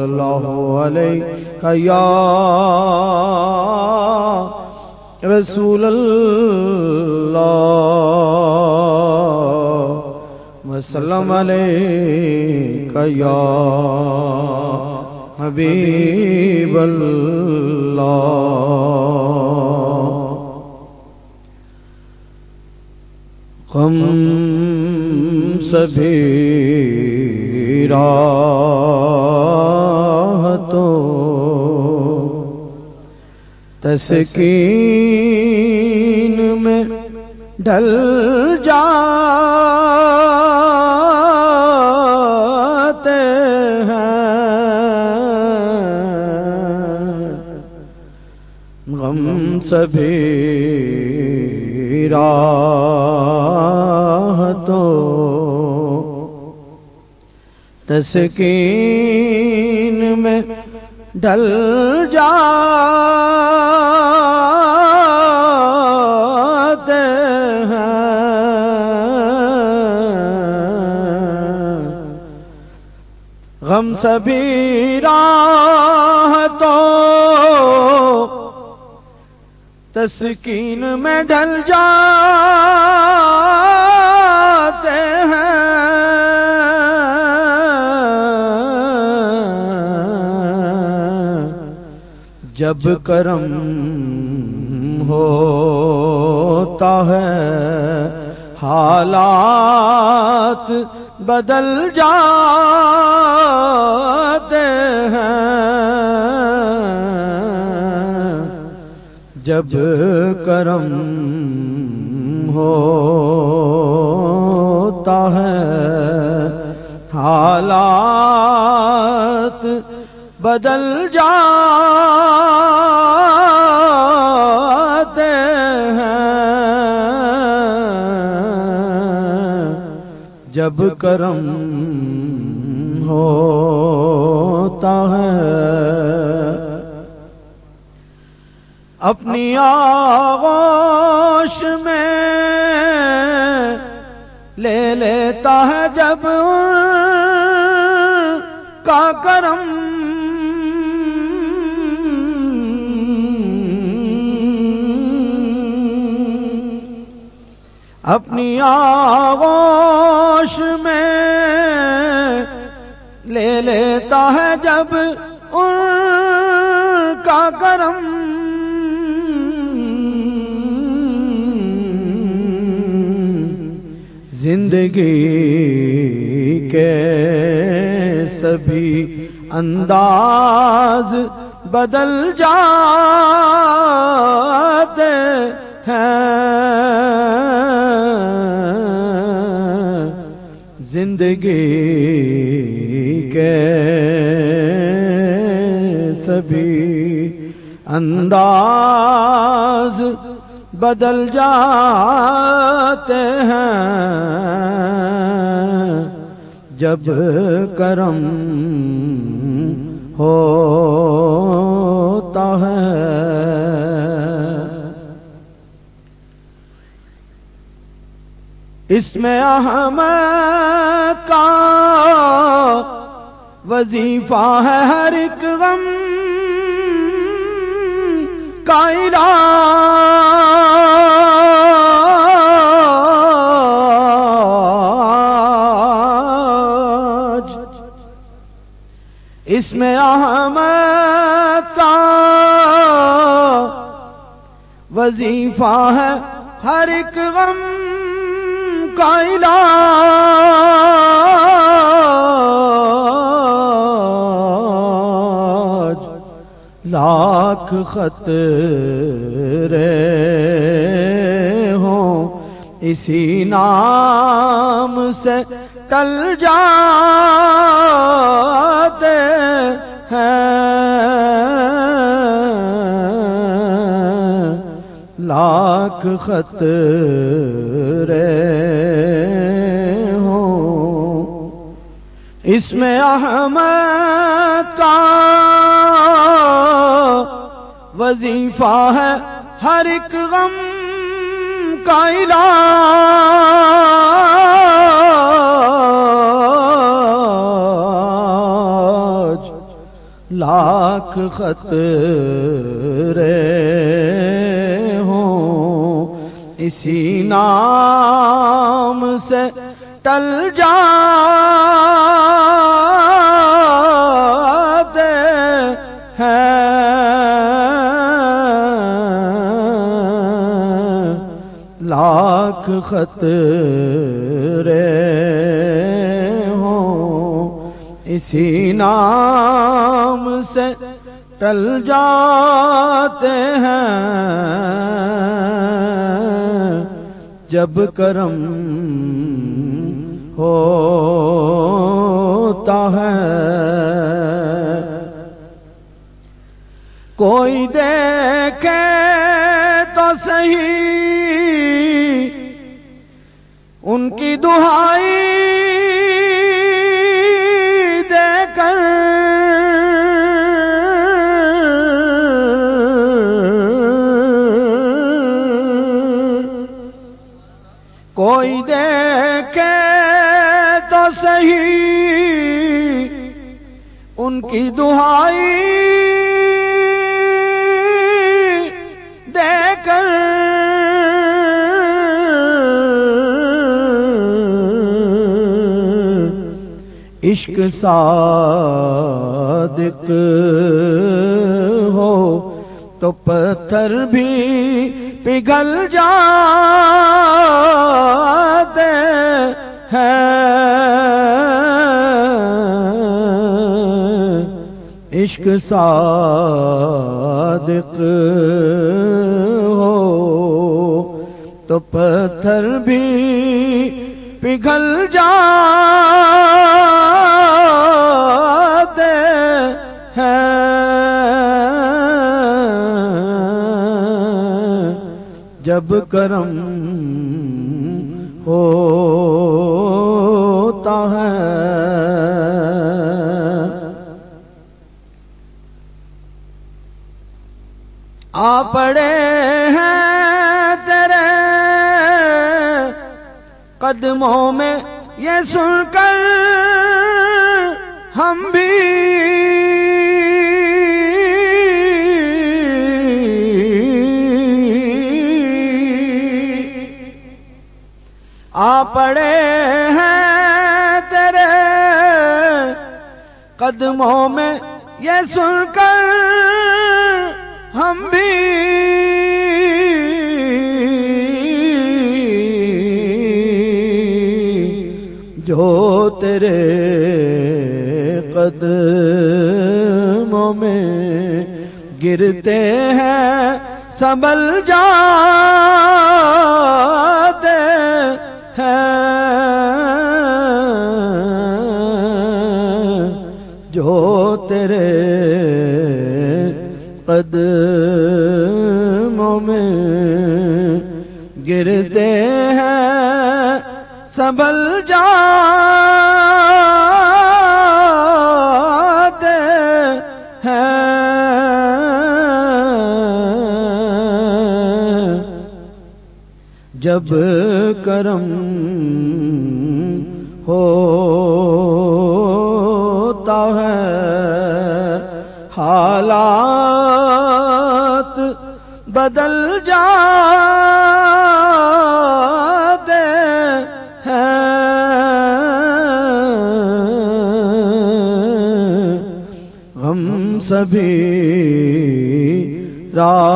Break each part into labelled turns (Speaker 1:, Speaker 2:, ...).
Speaker 1: اللہ علیہ یا رسول اللہ وسلم علیہ یا حبیب اللہ غم سبھی راحتوں تسکین میں ڈھل جاتے ہیں۔ غم سبھی راحتوں تسکین ڈل جاتے ہیں۔ غم سبھی راحتوں تسکین میں ڈھل جاتے جب کرم ہوتا ہے، حالات بدل جاتے ہیں۔ جب کرم ہوتا ہے، حالات بدل جاتے جب کرم ہوتا ہے، اپنی آغوش میں لے لیتا ہے جب کا کرم۔ اپنی آغوش میں لے لیتا ہے جب ان کا کرم زندگی کے سبھی انداز بدل جاتے ہیں۔ زندگی کے سبھی انداز بدل جاتے ہیں۔ جب کرم ہوتا ہے۔ اس میں احمد وظیفہ ہے ہر ایک غم کا علاج اس میں احمد کا وظیفہ ہے ہر ایک غم کا علاج لاکھ خطرے ہوں۔ اسی نام سے ٹل جاتے ہیں۔ لاکھ خطرے ہوں۔ اس میں احمد وظیفہ ہے ہر ایک غم کا علاج۔ لاکھ خط رے ہوں اسی نام سے ٹل جا لاکھ خط رے ہوں۔ اسی نام سے ٹل جاتے ہیں۔ جب کرم ہوتا ہے۔ کوئی دیکھے تو صحیح ان کی دہائی دے کر کوئی دیکھے تو صحیح ان کی دہائی دے کر عشق صادق ہو تو پتھر بھی پگھل جاتے ہیں۔ عشق صادق ہو تو پتھر بھی پگھل جاتے جب کرم ہوتا ہے۔ آ پڑے ہیں تیرے قدموں میں یہ سن کر ہم بھی پڑے ہیں تیرے قدموں میں یہ سن کر ہم بھی جو تیرے قدموں میں گرتے ہیں سنبل جاتے قدموں میں گرتے ہیں سنبل جاتے ہیں۔ جب کرم ہوتا بدل جاتے ہیں غم سبھی راحتوں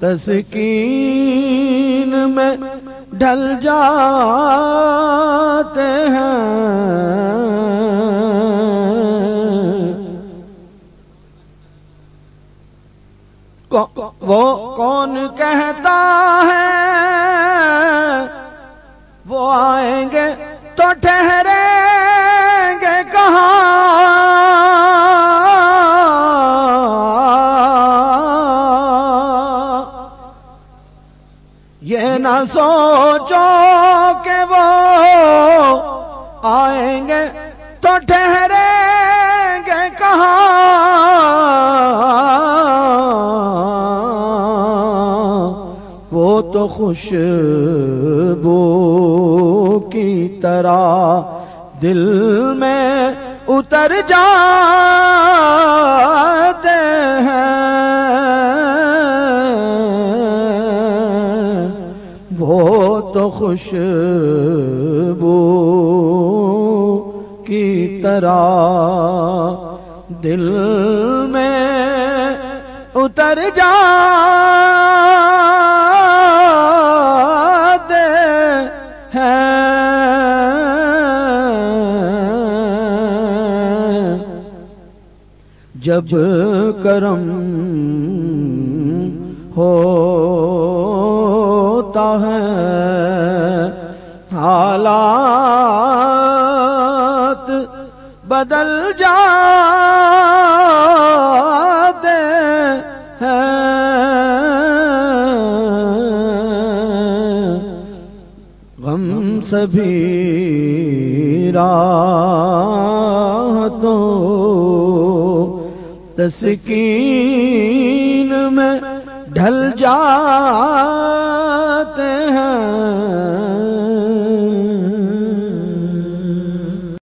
Speaker 1: تسکین میں ڈھل جاتے ہیں۔ وہ کون کہتا ہے؟ وہ آئیں گے تو ٹھہریں گے کہاں؟ یہ نہ سوچو تو خوشبو کی طرح دل میں اتر جاتے ہیں۔ وہ تو خوش کی طرح دل میں اتر جاتے جب کرم ہوتا ہے حالات بدل جاتے ہیں۔ غم سبھی راحتوں تسکین میں ڈھل جاتے ہیں۔